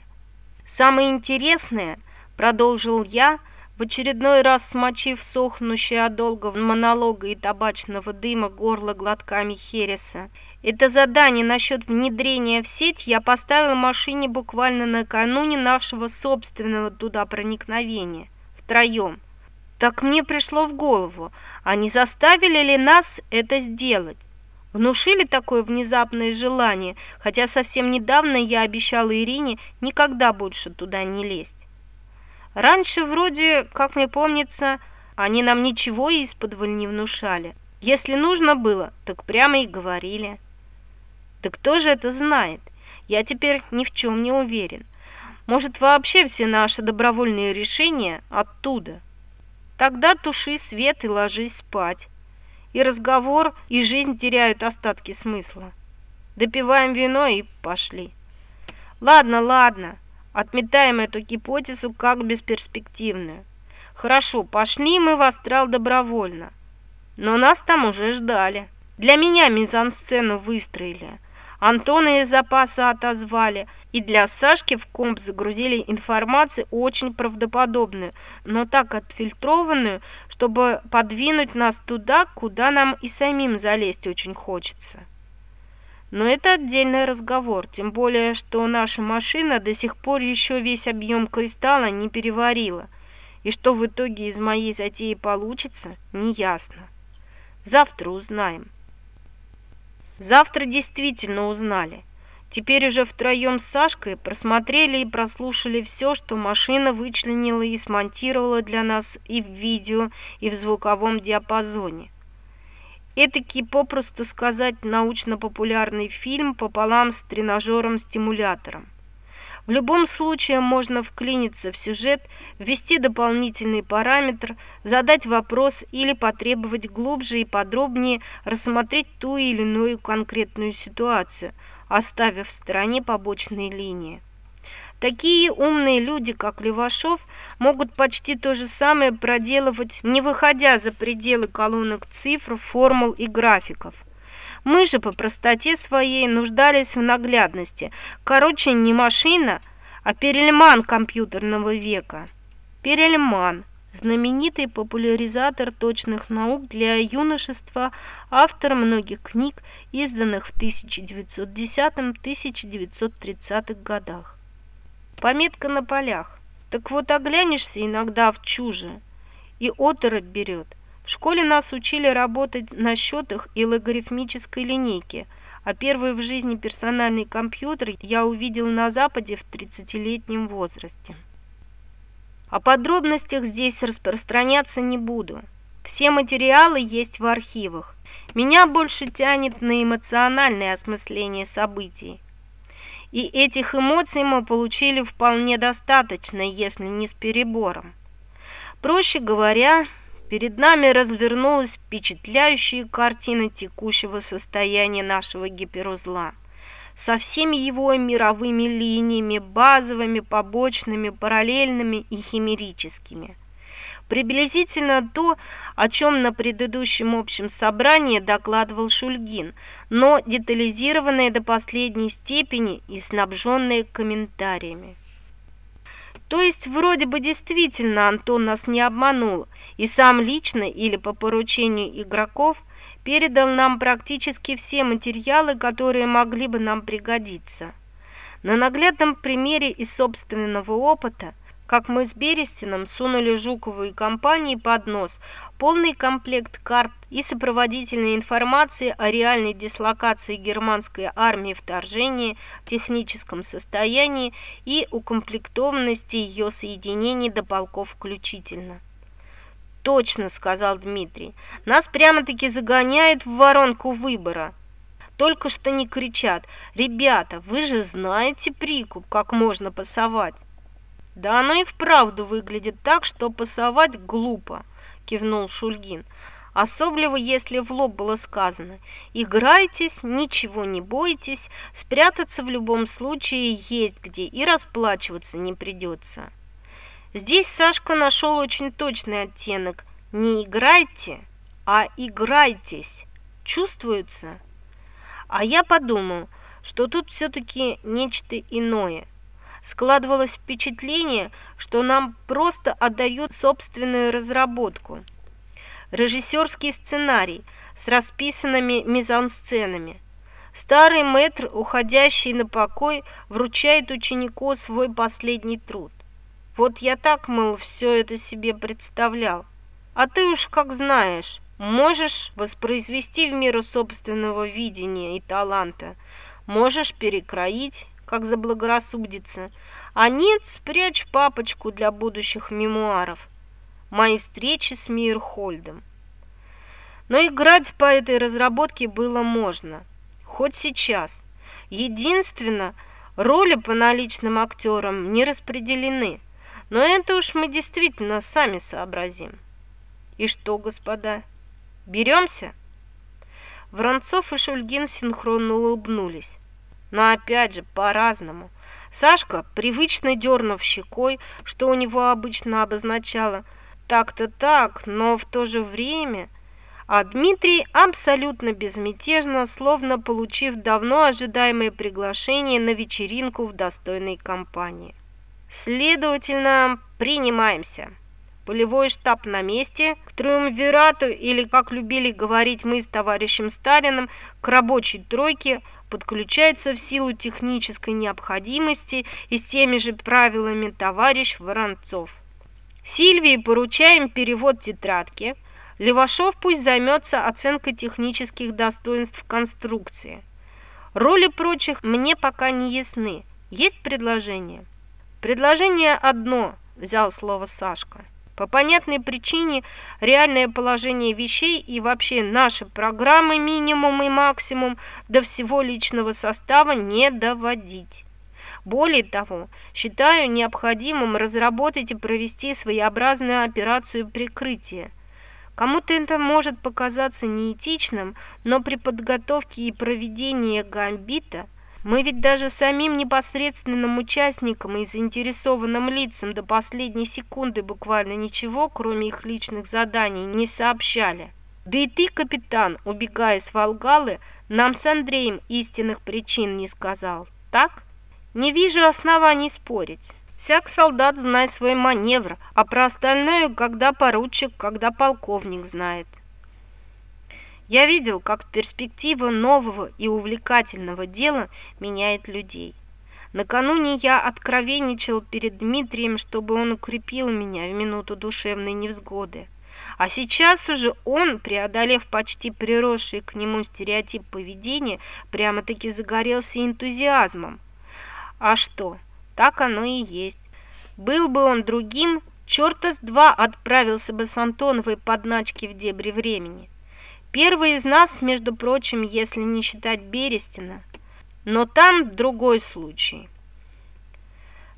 Самое интересное, продолжил я, — в очередной раз смочив сохнущее от долгого монолога и табачного дыма горло глотками хереса. Это задание насчет внедрения в сеть я поставил машине буквально накануне нашего собственного туда проникновения. Втроем. Так мне пришло в голову, а не заставили ли нас это сделать? Внушили такое внезапное желание, хотя совсем недавно я обещала Ирине никогда больше туда не лезть. Раньше вроде, как мне помнится, они нам ничего из-под не внушали. Если нужно было, так прямо и говорили. Да кто же это знает? Я теперь ни в чем не уверен. Может, вообще все наши добровольные решения оттуда? Тогда туши свет и ложись спать. И разговор, и жизнь теряют остатки смысла. Допиваем вино и пошли. Ладно, ладно. Отметаем эту гипотезу как бесперспективную. Хорошо, пошли мы в астрал добровольно. Но нас там уже ждали. Для меня мизансцену выстроили. Антона из запаса отозвали. И для Сашки в комп загрузили информацию очень правдоподобную, но так отфильтрованную, чтобы подвинуть нас туда, куда нам и самим залезть очень хочется. Но это отдельный разговор, тем более, что наша машина до сих пор еще весь объем кристалла не переварила. И что в итоге из моей затеи получится, неясно. Завтра узнаем. Завтра действительно узнали. Теперь уже втроем с Сашкой просмотрели и прослушали все, что машина вычленила и смонтировала для нас и в видео, и в звуковом диапазоне. Этакий, попросту сказать, научно-популярный фильм пополам с тренажером-стимулятором. В любом случае можно вклиниться в сюжет, ввести дополнительный параметр, задать вопрос или потребовать глубже и подробнее рассмотреть ту или иную конкретную ситуацию, оставив в стороне побочные линии. Такие умные люди, как Левашов, могут почти то же самое проделывать, не выходя за пределы колонок цифр, формул и графиков. Мы же по простоте своей нуждались в наглядности. Короче, не машина, а Перельман компьютерного века. Перельман – знаменитый популяризатор точных наук для юношества, автор многих книг, изданных в 1910-1930-х годах. Пометка на полях. Так вот, оглянешься иногда в чуже, и оторопь берет. В школе нас учили работать на счетах и логарифмической линейке, а первый в жизни персональный компьютер я увидел на Западе в 30-летнем возрасте. О подробностях здесь распространяться не буду. Все материалы есть в архивах. Меня больше тянет на эмоциональное осмысление событий. И этих эмоций мы получили вполне достаточно, если не с перебором. Проще говоря, перед нами развернулась впечатляющая картина текущего состояния нашего гиперузла со всеми его мировыми линиями, базовыми, побочными, параллельными и химерическими – Приблизительно то, о чем на предыдущем общем собрании докладывал Шульгин, но детализированное до последней степени и снабженное комментариями. То есть вроде бы действительно Антон нас не обманул и сам лично или по поручению игроков передал нам практически все материалы, которые могли бы нам пригодиться. На наглядном примере из собственного опыта – как мы с Берестином сунули Жукову и компании под нос полный комплект карт и сопроводительной информации о реальной дислокации германской армии вторжения, техническом состоянии и укомплектованности ее соединений до полков включительно. «Точно», — сказал Дмитрий, — «нас прямо-таки загоняют в воронку выбора». Только что не кричат «Ребята, вы же знаете прикуп, как можно пасовать». Да оно и вправду выглядит так, что пасовать глупо, кивнул Шульгин. Особливо, если в лоб было сказано «Играйтесь, ничего не бойтесь, спрятаться в любом случае есть где, и расплачиваться не придется». Здесь Сашка нашел очень точный оттенок «Не играйте, а играйтесь». Чувствуется? А я подумал, что тут все-таки нечто иное – Складывалось впечатление, что нам просто отдают собственную разработку. Режиссерский сценарий с расписанными мизансценами. Старый мэтр, уходящий на покой, вручает ученику свой последний труд. Вот я так, мол, все это себе представлял. А ты уж как знаешь, можешь воспроизвести в меру собственного видения и таланта, можешь перекроить, как заблагорассудится, а нет, спрячь папочку для будущих мемуаров. Мои встречи с Мирхольдом. Но играть по этой разработке было можно, хоть сейчас. Единственно, роли по наличным актерам не распределены, но это уж мы действительно сами сообразим. И что, господа, беремся? Воронцов и Шульгин синхронно улыбнулись но опять же по-разному. Сашка, привычно дернув щекой, что у него обычно обозначало «так-то так, но в то же время...» А Дмитрий абсолютно безмятежно, словно получив давно ожидаемое приглашение на вечеринку в достойной компании. Следовательно, принимаемся. Полевой штаб на месте, к триумвирату, или, как любили говорить мы с товарищем Сталиным, к рабочей тройке подключается в силу технической необходимости и с теми же правилами товарищ Воронцов. Сильвии поручаем перевод тетрадки. Левашов пусть займется оценкой технических достоинств конструкции. Роли прочих мне пока не ясны. Есть предложение? Предложение одно, взял слово Сашка. По понятной причине реальное положение вещей и вообще наши программы минимум и максимум до всего личного состава не доводить. Более того, считаю необходимым разработать и провести своеобразную операцию прикрытия. Кому-то это может показаться неэтичным, но при подготовке и проведении гамбита – мы ведь даже самим непосредственным участникам и заинтересованным лицам до последней секунды буквально ничего, кроме их личных заданий, не сообщали. Да и ты, капитан, убегая с Волгалы, нам с Андреем истинных причин не сказал. Так? Не вижу оснований спорить. Всяк солдат знает свой маневр, а про остальное, когда поручик, когда полковник знает. Я видел, как перспектива нового и увлекательного дела меняет людей. Накануне я откровенничал перед Дмитрием, чтобы он укрепил меня в минуту душевной невзгоды. А сейчас уже он, преодолев почти приросший к нему стереотип поведения, прямо-таки загорелся энтузиазмом. А что, так оно и есть. Был бы он другим, черта с два отправился бы с Антоновой подначки в дебри времени. Первый из нас, между прочим, если не считать Берестина. Но там другой случай.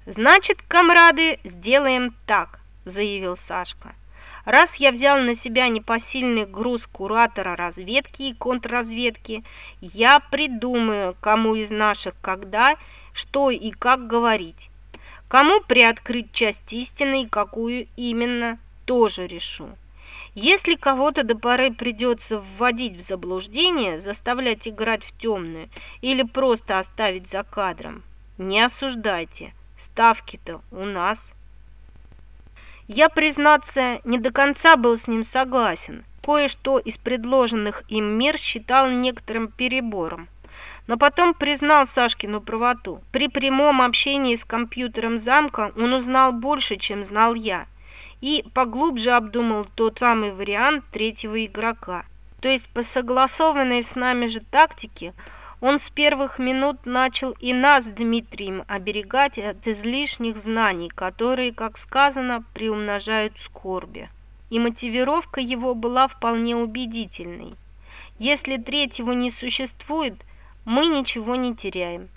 «Значит, комрады, сделаем так», — заявил Сашка. «Раз я взял на себя непосильный груз куратора разведки и контрразведки, я придумаю, кому из наших когда, что и как говорить. Кому приоткрыть часть истины и какую именно, тоже решу. Если кого-то до поры придется вводить в заблуждение, заставлять играть в темную или просто оставить за кадром, не осуждайте. Ставки-то у нас. Я, признаться, не до конца был с ним согласен. Кое-что из предложенных им мер считал некоторым перебором. Но потом признал Сашкину правоту. При прямом общении с компьютером замка он узнал больше, чем знал я и поглубже обдумал тот самый вариант третьего игрока. То есть по согласованной с нами же тактике он с первых минут начал и нас Дмитрием оберегать от излишних знаний, которые, как сказано, приумножают скорби. И мотивировка его была вполне убедительной. Если третьего не существует, мы ничего не теряем.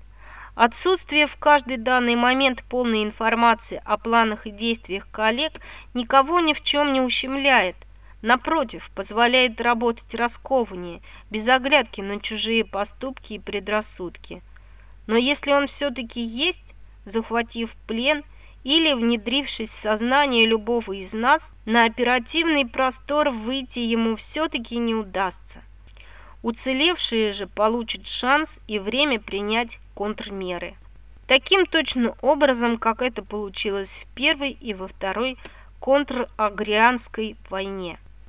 Отсутствие в каждый данный момент полной информации о планах и действиях коллег никого ни в чем не ущемляет. Напротив, позволяет работать раскованнее, без оглядки на чужие поступки и предрассудки. Но если он все-таки есть, захватив плен или внедрившись в сознание любого из нас, на оперативный простор выйти ему все-таки не удастся. Уцелевшие же получат шанс и время принять контрмеры. Таким точно образом, как это получилось в первой и во второй контрагрианской войне.